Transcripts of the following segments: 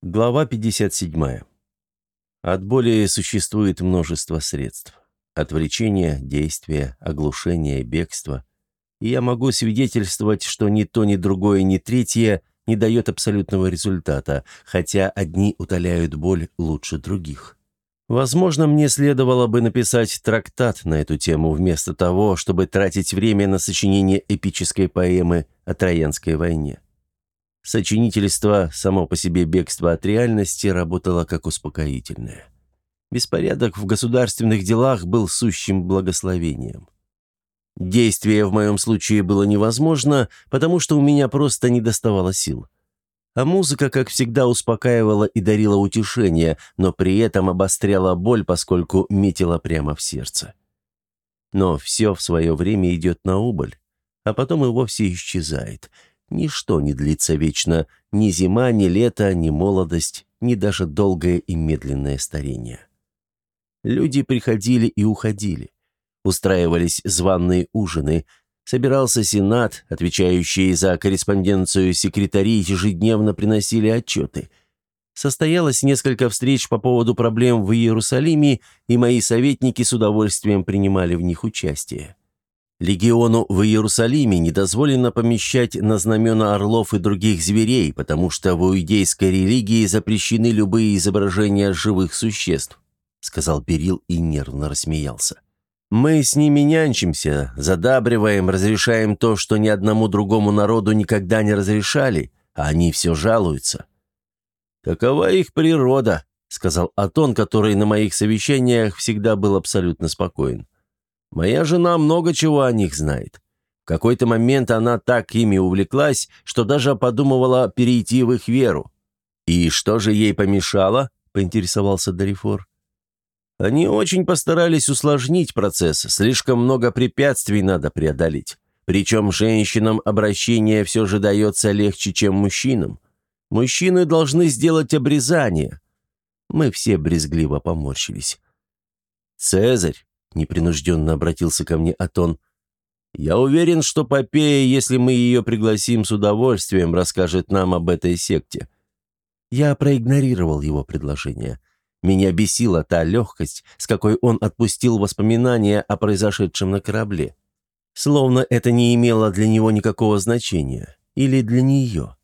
Глава 57. От боли существует множество средств. Отвлечение, действие, оглушение, бегство. И я могу свидетельствовать, что ни то, ни другое, ни третье не дает абсолютного результата, хотя одни утоляют боль лучше других. Возможно, мне следовало бы написать трактат на эту тему вместо того, чтобы тратить время на сочинение эпической поэмы о Троянской войне. Сочинительство, само по себе бегство от реальности, работало как успокоительное. Беспорядок в государственных делах был сущим благословением. Действие в моем случае было невозможно, потому что у меня просто не доставало сил. А музыка, как всегда, успокаивала и дарила утешение, но при этом обостряла боль, поскольку метила прямо в сердце. Но все в свое время идет на убыль, а потом и вовсе исчезает – Ничто не длится вечно, ни зима, ни лето, ни молодость, ни даже долгое и медленное старение. Люди приходили и уходили. Устраивались званные ужины, собирался сенат, отвечающие за корреспонденцию секретари ежедневно приносили отчеты. Состоялось несколько встреч по поводу проблем в Иерусалиме, и мои советники с удовольствием принимали в них участие. Легиону в Иерусалиме не дозволено помещать на знамена орлов и других зверей, потому что в иудейской религии запрещены любые изображения живых существ», — сказал Берил и нервно рассмеялся. «Мы с ними нянчимся, задабриваем, разрешаем то, что ни одному другому народу никогда не разрешали, а они все жалуются». «Такова их природа», — сказал Атон, который на моих совещаниях всегда был абсолютно спокоен. Моя жена много чего о них знает. В какой-то момент она так ими увлеклась, что даже подумывала перейти в их веру. «И что же ей помешало?» – поинтересовался Дарифор. «Они очень постарались усложнить процесс, слишком много препятствий надо преодолеть. Причем женщинам обращение все же дается легче, чем мужчинам. Мужчины должны сделать обрезание». Мы все брезгливо поморщились. «Цезарь, — непринужденно обратился ко мне Атон. «Я уверен, что Попея, если мы ее пригласим с удовольствием, расскажет нам об этой секте». Я проигнорировал его предложение. Меня бесила та легкость, с какой он отпустил воспоминания о произошедшем на корабле. Словно это не имело для него никакого значения. Или для нее.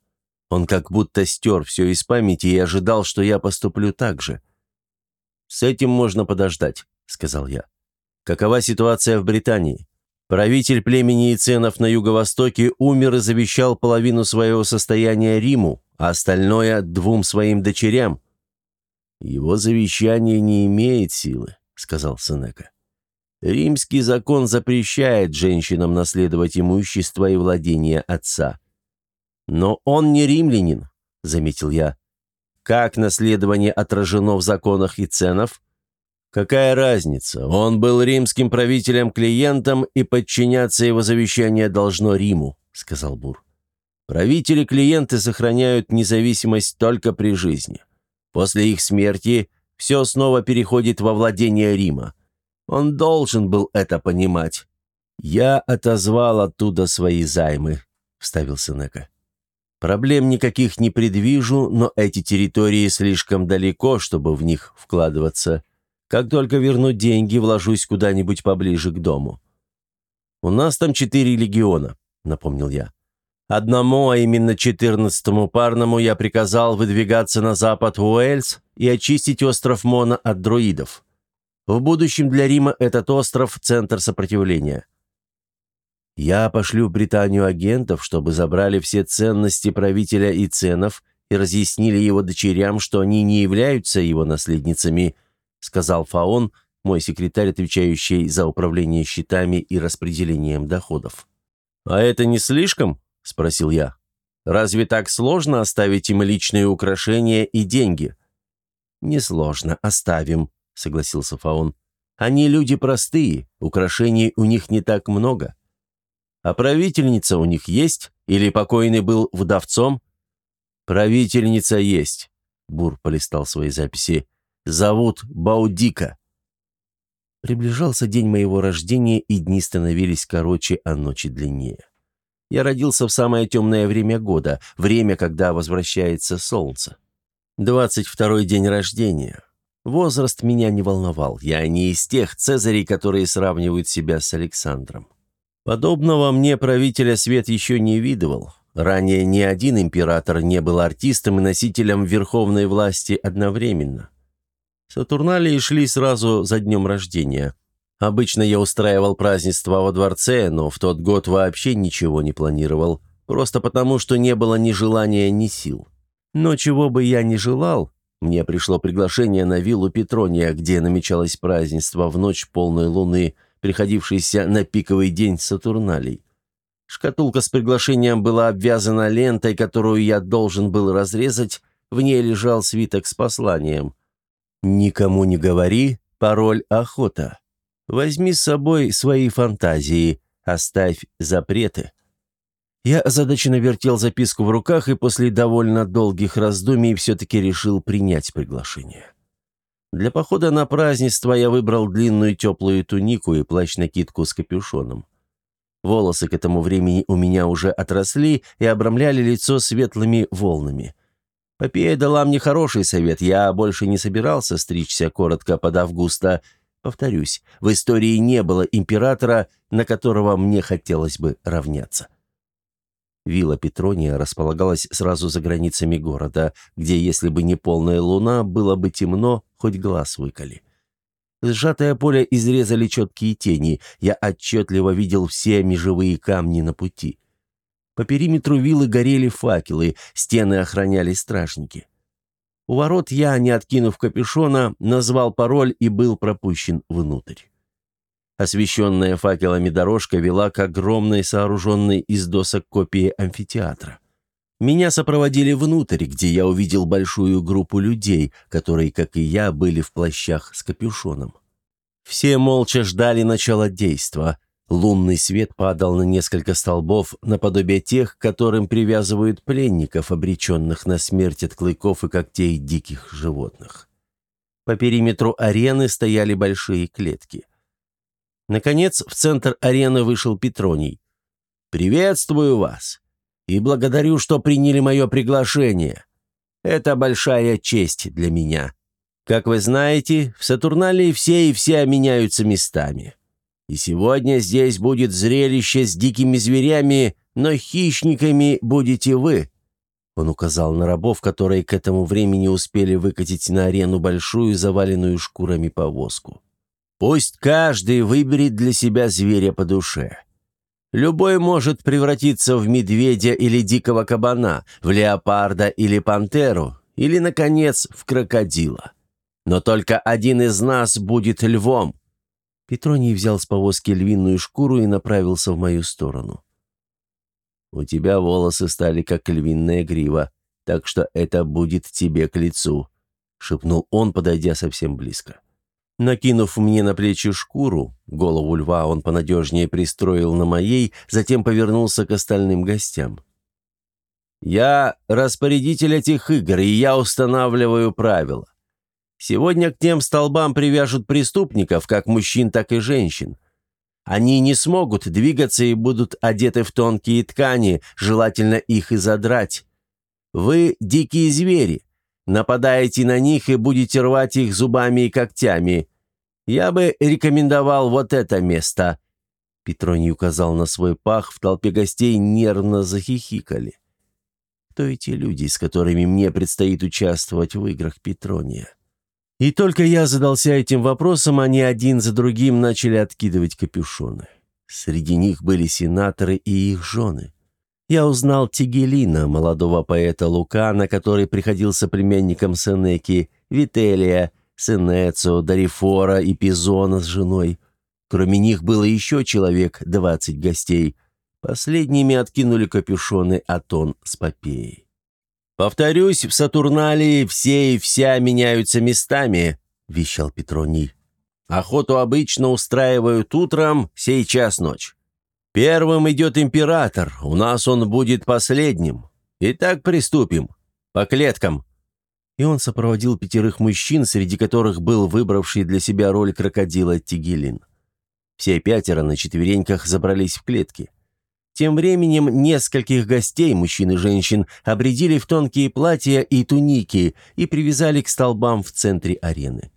Он как будто стер все из памяти и ожидал, что я поступлю так же. «С этим можно подождать», — сказал я. Какова ситуация в Британии? Правитель племени Иценов на юго-востоке умер и завещал половину своего состояния Риму, а остальное – двум своим дочерям. «Его завещание не имеет силы», – сказал Сенека. «Римский закон запрещает женщинам наследовать имущество и владение отца». «Но он не римлянин», – заметил я. «Как наследование отражено в законах и ценов?» Какая разница? Он был римским правителем-клиентом, и подчиняться его завещание должно Риму, сказал Бур. Правители-клиенты сохраняют независимость только при жизни. После их смерти все снова переходит во владение Рима. Он должен был это понимать. «Я отозвал оттуда свои займы», — вставил Сенека. «Проблем никаких не предвижу, но эти территории слишком далеко, чтобы в них вкладываться. Как только верну деньги, вложусь куда-нибудь поближе к дому». «У нас там четыре легиона», — напомнил я. «Одному, а именно четырнадцатому парному, я приказал выдвигаться на запад Уэльс и очистить остров Мона от друидов. В будущем для Рима этот остров – центр сопротивления». «Я пошлю в Британию агентов, чтобы забрали все ценности правителя и ценов и разъяснили его дочерям, что они не являются его наследницами, сказал Фаон, мой секретарь, отвечающий за управление счетами и распределением доходов. «А это не слишком?» – спросил я. «Разве так сложно оставить им личные украшения и деньги?» «Несложно, оставим», – согласился Фаон. «Они люди простые, украшений у них не так много». «А правительница у них есть? Или покойный был вдовцом?» «Правительница есть», – Бур полистал свои записи. Зовут Баудика». Приближался день моего рождения, и дни становились короче, а ночи длиннее. Я родился в самое темное время года, время, когда возвращается солнце. Двадцать второй день рождения. Возраст меня не волновал. Я не из тех цезарей, которые сравнивают себя с Александром. Подобного мне правителя свет еще не видывал. Ранее ни один император не был артистом и носителем верховной власти одновременно. Сатурналии шли сразу за днем рождения. Обычно я устраивал празднество во дворце, но в тот год вообще ничего не планировал, просто потому, что не было ни желания, ни сил. Но чего бы я ни желал, мне пришло приглашение на виллу Петрония, где намечалось празднество в ночь полной луны, приходившейся на пиковый день Сатурналей. Шкатулка с приглашением была обвязана лентой, которую я должен был разрезать, в ней лежал свиток с посланием. «Никому не говори, пароль «Охота». Возьми с собой свои фантазии, оставь запреты». Я озадаченно вертел записку в руках и после довольно долгих раздумий все-таки решил принять приглашение. Для похода на празднество я выбрал длинную теплую тунику и плащ-накидку с капюшоном. Волосы к этому времени у меня уже отросли и обрамляли лицо светлыми волнами. Попея дала мне хороший совет, я больше не собирался стричься коротко под Августа. Повторюсь, в истории не было императора, на которого мне хотелось бы равняться. Вилла Петрония располагалась сразу за границами города, где, если бы не полная луна, было бы темно, хоть глаз выколи. Сжатое поле изрезали четкие тени, я отчетливо видел все межевые камни на пути. По периметру виллы горели факелы, стены охраняли стражники. У ворот я, не откинув капюшона, назвал пароль и был пропущен внутрь. Освещенная факелами дорожка вела к огромной, сооруженной из досок копии амфитеатра. Меня сопроводили внутрь, где я увидел большую группу людей, которые, как и я, были в плащах с капюшоном. Все молча ждали начала действа. Лунный свет падал на несколько столбов, наподобие тех, к которым привязывают пленников, обреченных на смерть от клыков и когтей диких животных. По периметру арены стояли большие клетки – Наконец, в центр арены вышел Петроний. «Приветствую вас и благодарю, что приняли мое приглашение. Это большая честь для меня. Как вы знаете, в Сатурналии все и вся меняются местами. И сегодня здесь будет зрелище с дикими зверями, но хищниками будете вы». Он указал на рабов, которые к этому времени успели выкатить на арену большую заваленную шкурами повозку. Пусть каждый выберет для себя зверя по душе. Любой может превратиться в медведя или дикого кабана, в леопарда или пантеру, или, наконец, в крокодила. Но только один из нас будет львом. Петроний взял с повозки львиную шкуру и направился в мою сторону. «У тебя волосы стали как львиная грива, так что это будет тебе к лицу», — шепнул он, подойдя совсем близко. Накинув мне на плечи шкуру, голову льва он понадежнее пристроил на моей, затем повернулся к остальным гостям. «Я распорядитель этих игр, и я устанавливаю правила. Сегодня к тем столбам привяжут преступников, как мужчин, так и женщин. Они не смогут двигаться и будут одеты в тонкие ткани, желательно их и задрать. Вы дикие звери, Нападаете на них и будете рвать их зубами и когтями. Я бы рекомендовал вот это место». Петроний указал на свой пах, в толпе гостей нервно захихикали. Кто эти люди, с которыми мне предстоит участвовать в играх Петрония? И только я задался этим вопросом, они один за другим начали откидывать капюшоны. Среди них были сенаторы и их жены я узнал Тигелина, молодого поэта Лукана, который приходился племянником Сенеки, Вителия, Сенецо, Дарифора и Пизона с женой. Кроме них было еще человек, двадцать гостей. Последними откинули капюшоны Атон с Попеей. «Повторюсь, в Сатурналии все и вся меняются местами», — вещал Петроний. «Охоту обычно устраивают утром, сейчас ночь. «Первым идет император, у нас он будет последним. Итак, приступим. По клеткам». И он сопроводил пятерых мужчин, среди которых был выбравший для себя роль крокодила Тигелин. Все пятеро на четвереньках забрались в клетки. Тем временем нескольких гостей, мужчин и женщин, обредили в тонкие платья и туники и привязали к столбам в центре арены.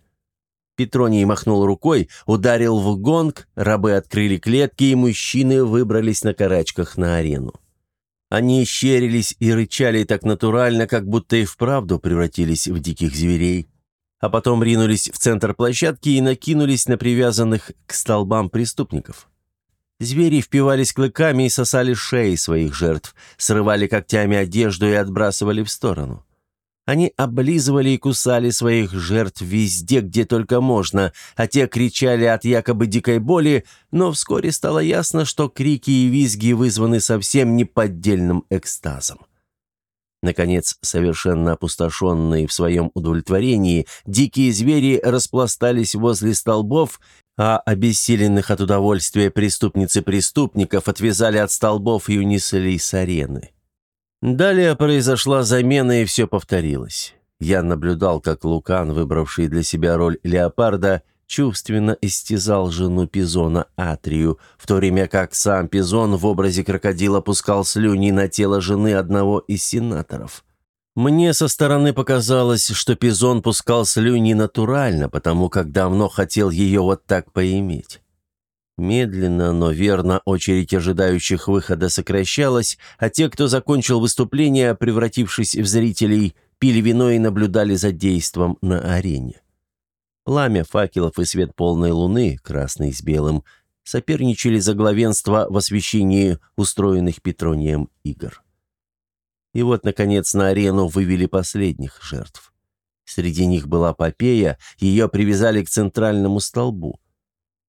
Петроний махнул рукой, ударил в гонг, рабы открыли клетки, и мужчины выбрались на карачках на арену. Они щерились и рычали так натурально, как будто и вправду превратились в диких зверей. А потом ринулись в центр площадки и накинулись на привязанных к столбам преступников. Звери впивались клыками и сосали шеи своих жертв, срывали когтями одежду и отбрасывали в сторону. Они облизывали и кусали своих жертв везде, где только можно, а те кричали от якобы дикой боли, но вскоре стало ясно, что крики и визги вызваны совсем неподдельным экстазом. Наконец, совершенно опустошенные в своем удовлетворении, дикие звери распластались возле столбов, а обессиленных от удовольствия преступницы преступников отвязали от столбов и унесли с арены. Далее произошла замена, и все повторилось. Я наблюдал, как Лукан, выбравший для себя роль леопарда, чувственно истязал жену Пизона Атрию, в то время как сам Пизон в образе крокодила пускал слюни на тело жены одного из сенаторов. Мне со стороны показалось, что Пизон пускал слюни натурально, потому как давно хотел ее вот так поиметь. Медленно, но верно очередь ожидающих выхода сокращалась, а те, кто закончил выступление, превратившись в зрителей, пили вино и наблюдали за действом на арене. Пламя факелов и свет полной луны, красный с белым, соперничали за главенство в освещении устроенных Петронием игр. И вот, наконец, на арену вывели последних жертв. Среди них была Попея, ее привязали к центральному столбу.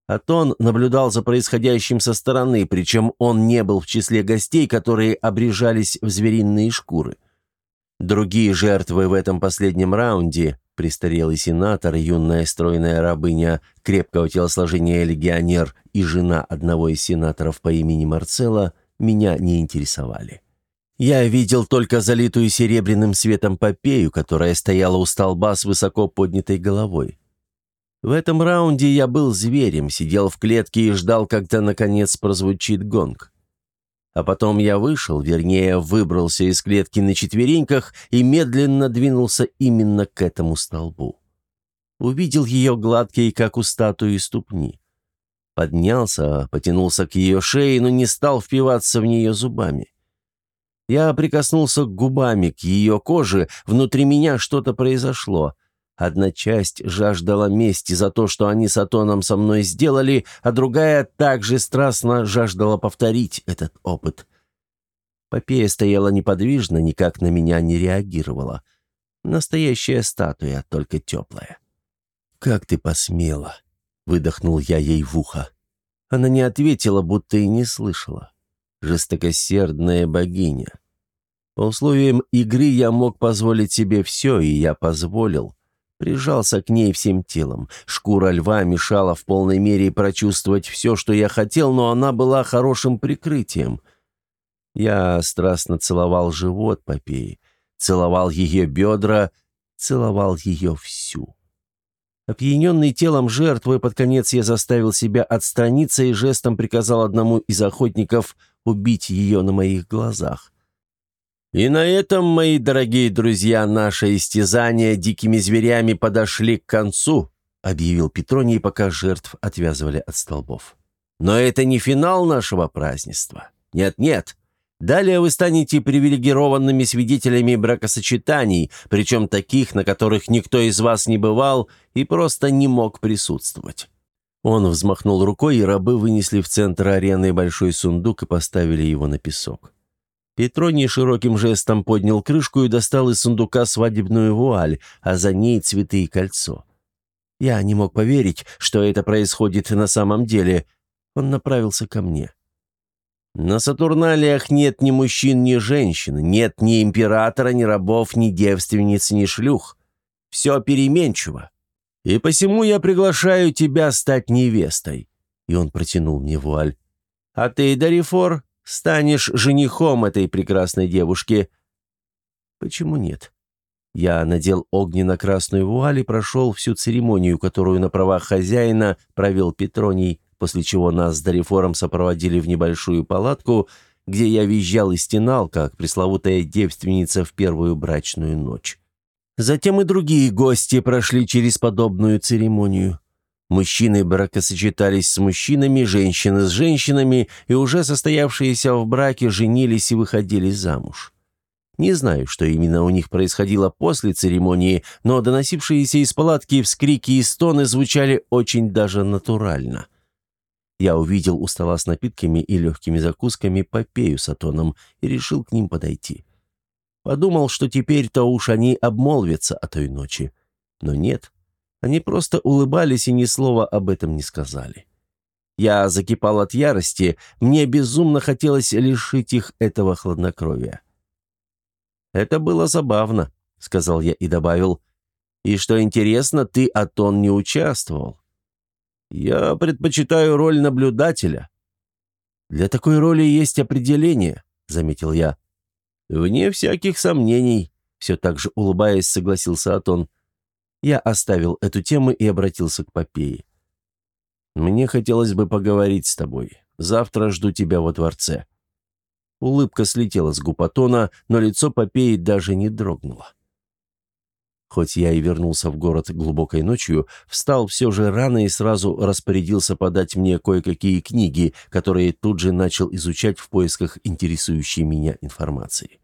Атон наблюдал за происходящим со стороны, причем он не был в числе гостей, которые обрежались в звериные шкуры. Другие жертвы в этом последнем раунде, престарелый сенатор, юная стройная рабыня крепкого телосложения легионер и жена одного из сенаторов по имени Марцелла, меня не интересовали. Я видел только залитую серебряным светом Попею, которая стояла у столба с высоко поднятой головой. В этом раунде я был зверем, сидел в клетке и ждал, когда наконец прозвучит гонг. А потом я вышел, вернее, выбрался из клетки на четвереньках и медленно двинулся именно к этому столбу. Увидел ее гладкие, как у статуи, ступни. Поднялся, потянулся к ее шее, но не стал впиваться в нее зубами. Я прикоснулся губами к ее коже, внутри меня что-то произошло — Одна часть жаждала мести за то, что они с Атоном со мной сделали, а другая также страстно жаждала повторить этот опыт. Попея стояла неподвижно, никак на меня не реагировала. Настоящая статуя, только теплая. «Как ты посмела?» — выдохнул я ей в ухо. Она не ответила, будто и не слышала. Жестокосердная богиня. По условиям игры я мог позволить себе все, и я позволил. Прижался к ней всем телом. Шкура льва мешала в полной мере прочувствовать все, что я хотел, но она была хорошим прикрытием. Я страстно целовал живот Попеи, целовал ее бедра, целовал ее всю. Опьяненный телом жертвы, под конец я заставил себя отстраниться и жестом приказал одному из охотников убить ее на моих глазах. И на этом, мои дорогие друзья, наше истязание дикими зверями подошли к концу, объявил Петроний, пока жертв отвязывали от столбов. Но это не финал нашего празднества. Нет-нет. Далее вы станете привилегированными свидетелями бракосочетаний, причем таких, на которых никто из вас не бывал и просто не мог присутствовать. Он взмахнул рукой, и рабы вынесли в центр арены большой сундук и поставили его на песок. Петроний широким жестом поднял крышку и достал из сундука свадебную вуаль, а за ней цветы и кольцо. Я не мог поверить, что это происходит на самом деле. Он направился ко мне. На Сатурналиях нет ни мужчин, ни женщин, нет ни императора, ни рабов, ни девственниц, ни шлюх. Все переменчиво. И посему я приглашаю тебя стать невестой. И он протянул мне вуаль. А ты, Дарифор, станешь женихом этой прекрасной девушки». «Почему нет?» Я надел огненно-красную вуаль и прошел всю церемонию, которую на правах хозяина провел Петроний, после чего нас с Дарифором сопроводили в небольшую палатку, где я визжал и стенал, как пресловутая девственница в первую брачную ночь. Затем и другие гости прошли через подобную церемонию. Мужчины бракосочетались с мужчинами, женщины с женщинами, и уже состоявшиеся в браке женились и выходили замуж. Не знаю, что именно у них происходило после церемонии, но доносившиеся из палатки вскрики и стоны звучали очень даже натурально. Я увидел у стола с напитками и легкими закусками Попею с Атоном и решил к ним подойти. Подумал, что теперь-то уж они обмолвятся о той ночи. Но нет, они просто улыбались и ни слова об этом не сказали. Я закипал от ярости, мне безумно хотелось лишить их этого хладнокровия. «Это было забавно», — сказал я и добавил. «И что интересно, ты, Атон, не участвовал». «Я предпочитаю роль наблюдателя». «Для такой роли есть определение», — заметил я. «Вне всяких сомнений», — все так же улыбаясь, согласился Атон. Я оставил эту тему и обратился к Попее. «Мне хотелось бы поговорить с тобой. Завтра жду тебя во дворце». Улыбка слетела с губ Атона, но лицо Попеи даже не дрогнуло. Хоть я и вернулся в город глубокой ночью, встал все же рано и сразу распорядился подать мне кое-какие книги, которые тут же начал изучать в поисках интересующей меня информации.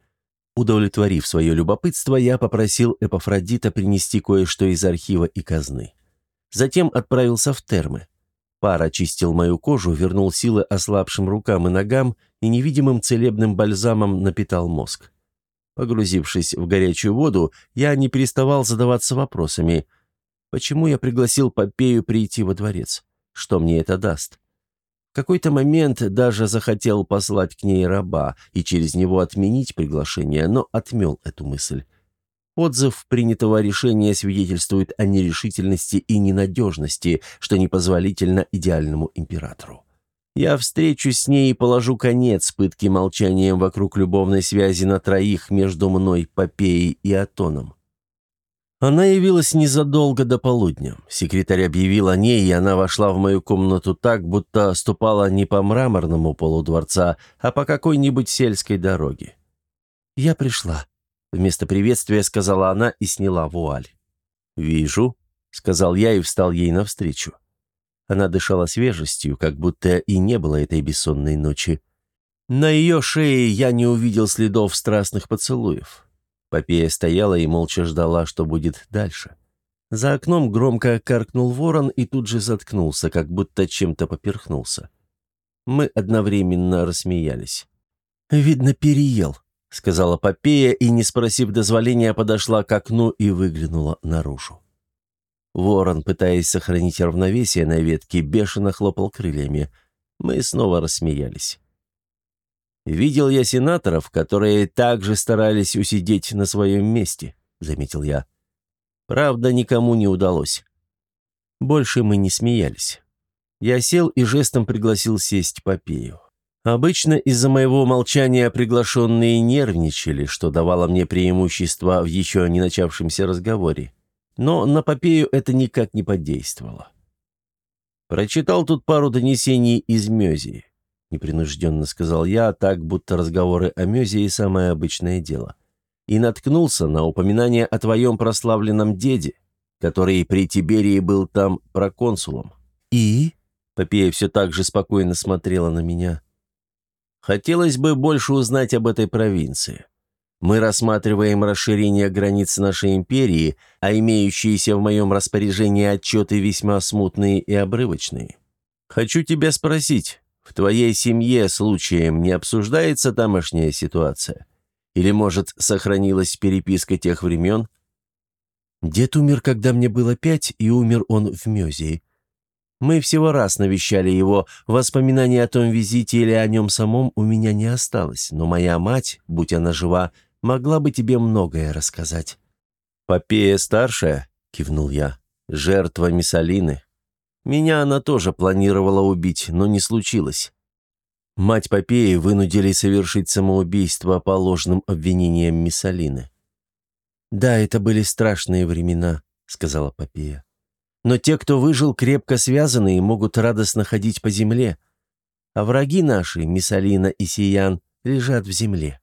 Удовлетворив свое любопытство, я попросил Эпофродита принести кое-что из архива и казны. Затем отправился в термы. Пар очистил мою кожу, вернул силы ослабшим рукам и ногам и невидимым целебным бальзамом напитал мозг. Погрузившись в горячую воду, я не переставал задаваться вопросами. Почему я пригласил Попею прийти во дворец? Что мне это даст? Какой-то момент даже захотел послать к ней раба и через него отменить приглашение, но отмел эту мысль. Отзыв принятого решения свидетельствует о нерешительности и ненадежности, что непозволительно идеальному императору. Я встречусь с ней и положу конец пытке молчанием вокруг любовной связи на троих между мной, Попеей и Атоном. Она явилась незадолго до полудня. Секретарь объявил о ней, и она вошла в мою комнату так, будто ступала не по мраморному полу дворца, а по какой-нибудь сельской дороге. «Я пришла», Вместо приветствия сказала она и сняла вуаль. «Вижу», — сказал я и встал ей навстречу. Она дышала свежестью, как будто и не было этой бессонной ночи. На ее шее я не увидел следов страстных поцелуев. Попея стояла и молча ждала, что будет дальше. За окном громко каркнул ворон и тут же заткнулся, как будто чем-то поперхнулся. Мы одновременно рассмеялись. «Видно, переел», — сказала Попея и, не спросив дозволения, подошла к окну и выглянула наружу. Ворон, пытаясь сохранить равновесие на ветке, бешено хлопал крыльями. Мы снова рассмеялись. «Видел я сенаторов, которые также старались усидеть на своем месте», — заметил я. «Правда, никому не удалось». Больше мы не смеялись. Я сел и жестом пригласил сесть Попею. Обычно из-за моего молчания приглашенные нервничали, что давало мне преимущество в еще не начавшемся разговоре. Но на Попею это никак не подействовало. «Прочитал тут пару донесений из Мезии», — непринужденно сказал я, так будто разговоры о Мезии — самое обычное дело. «И наткнулся на упоминание о твоем прославленном деде, который при Тиберии был там проконсулом». «И?» — Попея все так же спокойно смотрела на меня. Хотелось бы больше узнать об этой провинции. Мы рассматриваем расширение границ нашей империи, а имеющиеся в моем распоряжении отчеты весьма смутные и обрывочные. Хочу тебя спросить, в твоей семье случаем не обсуждается тамошняя ситуация? Или, может, сохранилась переписка тех времен? Дед умер, когда мне было пять, и умер он в Мезии. Мы всего раз навещали его, воспоминаний о том визите или о нем самом у меня не осталось, но моя мать, будь она жива, могла бы тебе многое рассказать». «Попея старшая», — кивнул я, — «жертва Миссалины. Меня она тоже планировала убить, но не случилось. Мать Попеи вынудили совершить самоубийство по ложным обвинениям Миссалины». «Да, это были страшные времена», — сказала Попея. Но те, кто выжил, крепко связаны и могут радостно ходить по земле. А враги наши, Миссалина и Сиян, лежат в земле.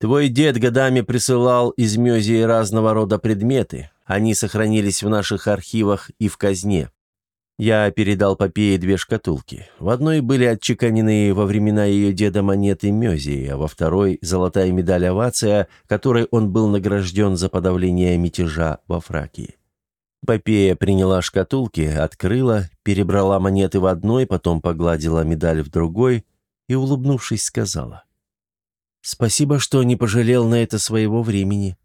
Твой дед годами присылал из Мезии разного рода предметы. Они сохранились в наших архивах и в казне. Я передал Попее две шкатулки. В одной были отчеканенные во времена ее деда монеты Мезии, а во второй – золотая медаль Овация, которой он был награжден за подавление мятежа во Фракии. Попея приняла шкатулки, открыла, перебрала монеты в одной, потом погладила медаль в другой и, улыбнувшись, сказала. «Спасибо, что не пожалел на это своего времени.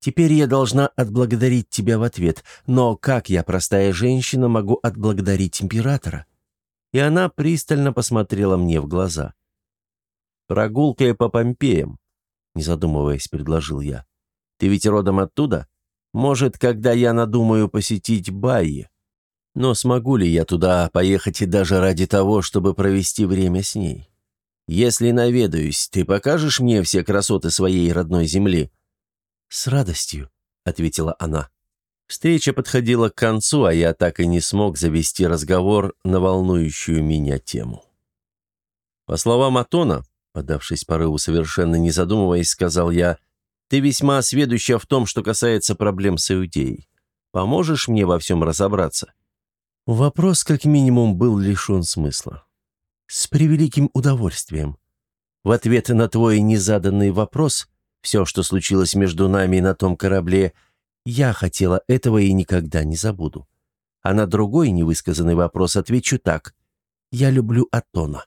Теперь я должна отблагодарить тебя в ответ, но как я, простая женщина, могу отблагодарить императора?» И она пристально посмотрела мне в глаза. «Прогулкой по Помпеям», — не задумываясь, предложил я. «Ты ведь родом оттуда? Может, когда я надумаю посетить Байи? Но смогу ли я туда поехать и даже ради того, чтобы провести время с ней? Если наведаюсь, ты покажешь мне все красоты своей родной земли?» «С радостью», — ответила она. Встреча подходила к концу, а я так и не смог завести разговор на волнующую меня тему. По словам Атона, подавшись порыву совершенно не задумываясь, сказал я, «Ты весьма сведуща в том, что касается проблем с Иудеей. Поможешь мне во всем разобраться?» Вопрос, как минимум, был лишен смысла. «С превеликим удовольствием. В ответ на твой незаданный вопрос все, что случилось между нами на том корабле, я хотела этого и никогда не забуду. А на другой невысказанный вопрос отвечу так. Я люблю Атона.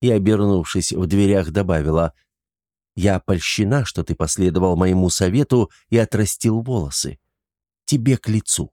И, обернувшись в дверях, добавила, «Я польщена, что ты последовал моему совету и отрастил волосы. Тебе к лицу».